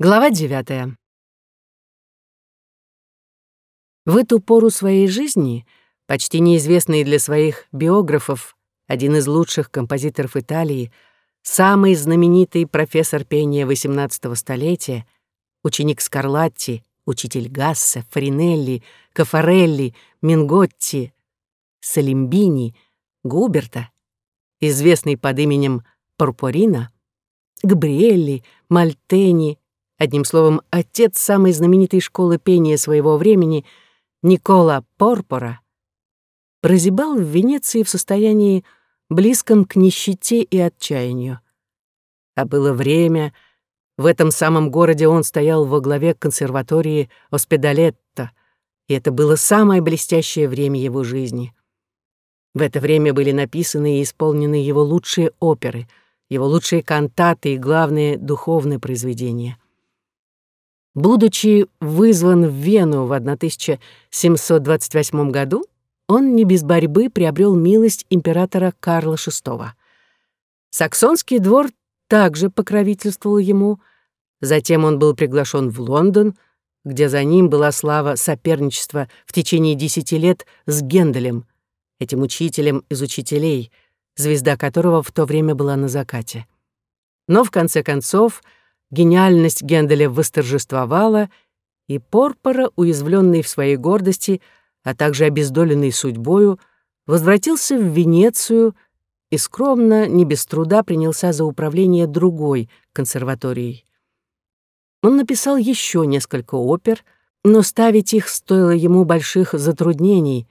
Глава девятая. В эту пору своей жизни, почти неизвестный для своих биографов, один из лучших композиторов Италии, самый знаменитый профессор пения XVIII столетия, ученик Скарлатти, учитель Гассе, Фаринелли, Кафарелли, Минготти, Салимбини, Губерта, известный под именем Порпорина, Габриэлли, Мальтени, Одним словом, отец самой знаменитой школы пения своего времени, Никола Порпора, прозябал в Венеции в состоянии близком к нищете и отчаянию. А было время, в этом самом городе он стоял во главе консерватории Оспедалетто, и это было самое блестящее время его жизни. В это время были написаны и исполнены его лучшие оперы, его лучшие кантаты и главные духовные произведения — Будучи вызван в Вену в 1728 году, он не без борьбы приобрел милость императора Карла VI. Саксонский двор также покровительствовал ему, затем он был приглашен в Лондон, где за ним была слава соперничества в течение десяти лет с Генделем, этим учителем из учителей, звезда которого в то время была на закате. Но в конце концов — Гениальность Генделя восторжествовала, и Порпора, уязвленный в своей гордости, а также обездоленный судьбою, возвратился в Венецию и скромно, не без труда, принялся за управление другой консерваторией. Он написал еще несколько опер, но ставить их стоило ему больших затруднений,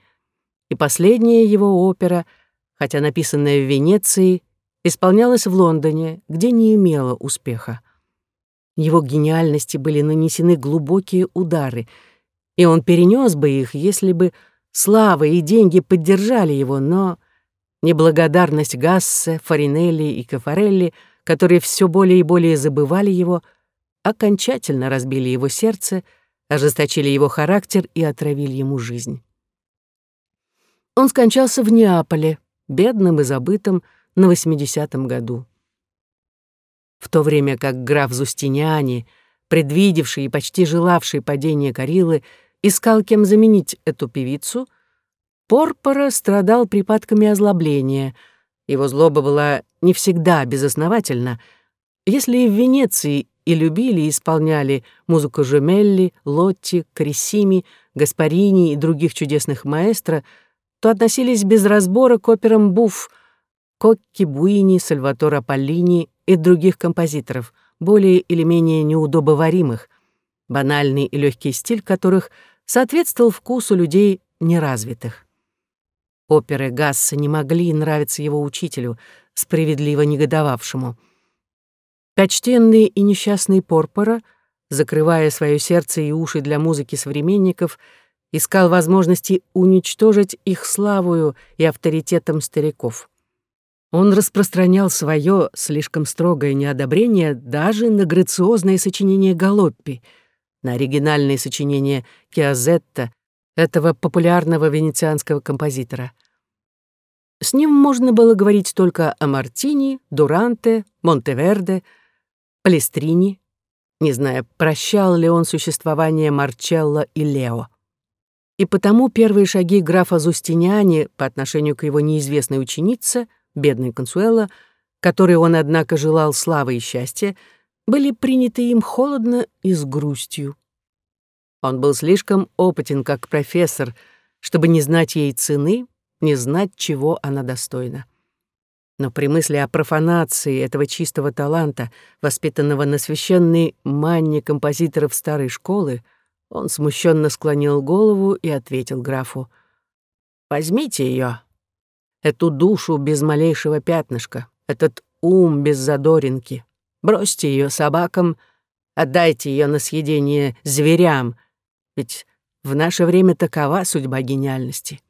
и последняя его опера, хотя написанная в Венеции, исполнялась в Лондоне, где не имела успеха. Его гениальности были нанесены глубокие удары, и он перенес бы их, если бы слава и деньги поддержали его, но неблагодарность Гассе, Фаринелли и Кафарелли, которые все более и более забывали его, окончательно разбили его сердце, ожесточили его характер и отравили ему жизнь. Он скончался в Неаполе, бедным и забытым, на 80-м году в то время как граф Зустиниани, предвидевший и почти желавший падения Карилы, искал кем заменить эту певицу, Порпора страдал припадками озлобления. Его злоба была не всегда безосновательна. Если и в Венеции и любили и исполняли музыку Жемелли, Лотти, Крессими, Гаспарини и других чудесных маэстро, то относились без разбора к операм Буфф, Кокки Буини, Сальватора Поллини и других композиторов, более или менее неудобоваримых, банальный и легкий стиль которых соответствовал вкусу людей неразвитых. Оперы Гасса не могли нравиться его учителю, справедливо негодовавшему. Почтенный и несчастный Порпора, закрывая свое сердце и уши для музыки современников, искал возможности уничтожить их славою и авторитетом стариков. Он распространял свое слишком строгое неодобрение даже на грациозное сочинение Галоппи, на оригинальные сочинения Киазетта, этого популярного венецианского композитора. С ним можно было говорить только о Мартини, Дуранте, Монтеверде, Палестрини, не зная, прощал ли он существование Марчелло и Лео. И потому первые шаги графа Зустиниани по отношению к его неизвестной ученице — бедный Консуэло, которой он, однако, желал славы и счастья, были приняты им холодно и с грустью. Он был слишком опытен как профессор, чтобы не знать ей цены, не знать, чего она достойна. Но при мысли о профанации этого чистого таланта, воспитанного на священной манне композиторов старой школы, он смущенно склонил голову и ответил графу, «Возьмите ее, эту душу без малейшего пятнышка, этот ум без задоринки. Бросьте ее собакам, отдайте ее на съедение зверям, ведь в наше время такова судьба гениальности.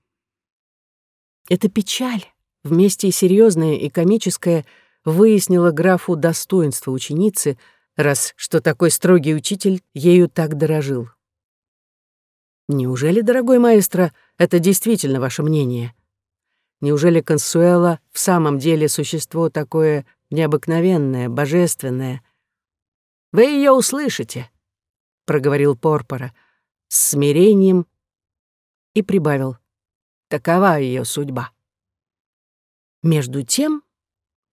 Эта печаль, вместе и серьезная, и комическая, выяснила графу достоинство ученицы, раз что такой строгий учитель ею так дорожил. «Неужели, дорогой маэстро, это действительно ваше мнение?» Неужели Консуэла в самом деле существо такое необыкновенное, божественное? Вы ее услышите, проговорил Порпора с смирением и прибавил. Такова ее судьба. Между тем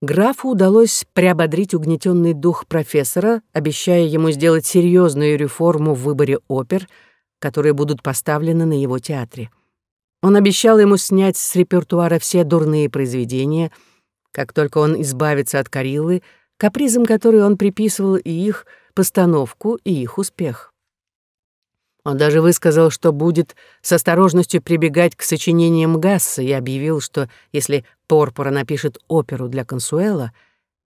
графу удалось приободрить угнетенный дух профессора, обещая ему сделать серьезную реформу в выборе опер, которые будут поставлены на его театре. Он обещал ему снять с репертуара все дурные произведения, как только он избавится от Кариллы, капризам которой он приписывал и их постановку, и их успех. Он даже высказал, что будет с осторожностью прибегать к сочинениям Гасса и объявил, что если Порпора напишет оперу для Консуэла,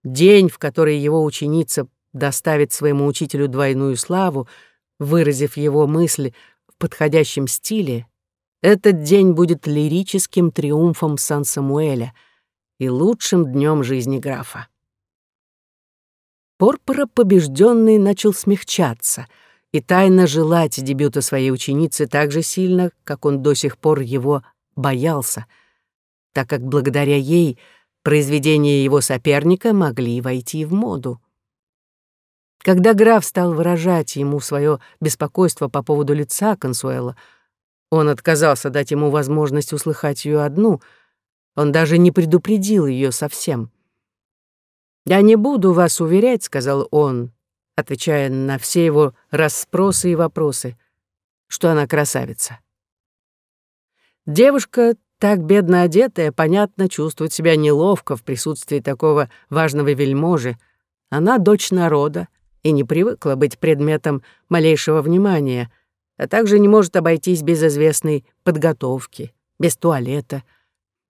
день, в который его ученица доставит своему учителю двойную славу, выразив его мысль в подходящем стиле, этот день будет лирическим триумфом Сан-Самуэля и лучшим днем жизни графа. Порпора, побежденный, начал смягчаться — и тайно желать дебюта своей ученицы так же сильно, как он до сих пор его боялся, так как благодаря ей произведения его соперника могли войти в моду. Когда граф стал выражать ему свое беспокойство по поводу лица Консуэла, он отказался дать ему возможность услыхать ее одну, он даже не предупредил ее совсем. «Я не буду вас уверять», — сказал он, отвечая на все его расспросы и вопросы, что она красавица. Девушка, так бедно одетая, понятно, чувствует себя неловко в присутствии такого важного вельможи. Она дочь народа и не привыкла быть предметом малейшего внимания, а также не может обойтись без известной подготовки, без туалета.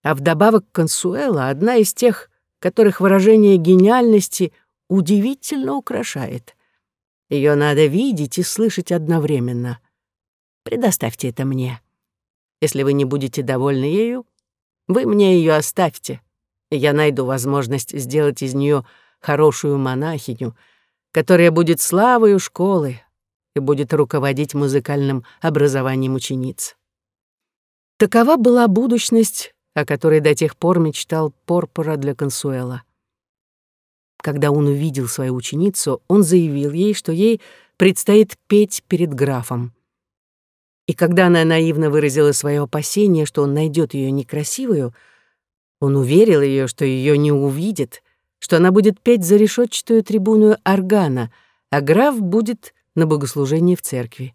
А вдобавок Консуэла — одна из тех, которых выражение гениальности удивительно украшает. Ее надо видеть и слышать одновременно. Предоставьте это мне. Если вы не будете довольны ею, вы мне ее оставьте, я найду возможность сделать из нее хорошую монахиню, которая будет славою школы и будет руководить музыкальным образованием учениц. Такова была будущность, о которой до тех пор мечтал Порпора для Консуэла. Когда он увидел свою ученицу, он заявил ей, что ей предстоит петь перед графом. И когда она наивно выразила свое опасение, что он найдет ее некрасивую, он уверил ее, что ее не увидит, что она будет петь за решетчатую трибуну органа, а граф будет на богослужении в церкви.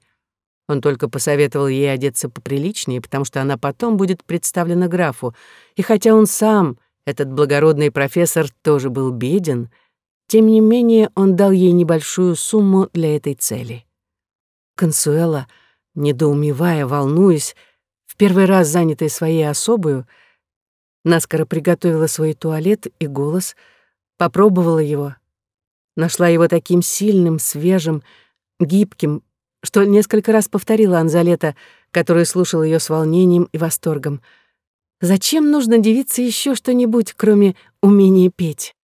Он только посоветовал ей одеться поприличнее, потому что она потом будет представлена графу, и хотя он сам этот благородный профессор тоже был беден, тем не менее он дал ей небольшую сумму для этой цели. Консуэла, недоумевая, волнуясь, в первый раз занятая своей особою, наскоро приготовила свой туалет и голос, попробовала его, нашла его таким сильным, свежим, гибким, что несколько раз повторила Анзалета, который слушал ее с волнением и восторгом — Зачем нужно девице еще что-нибудь, кроме умения петь?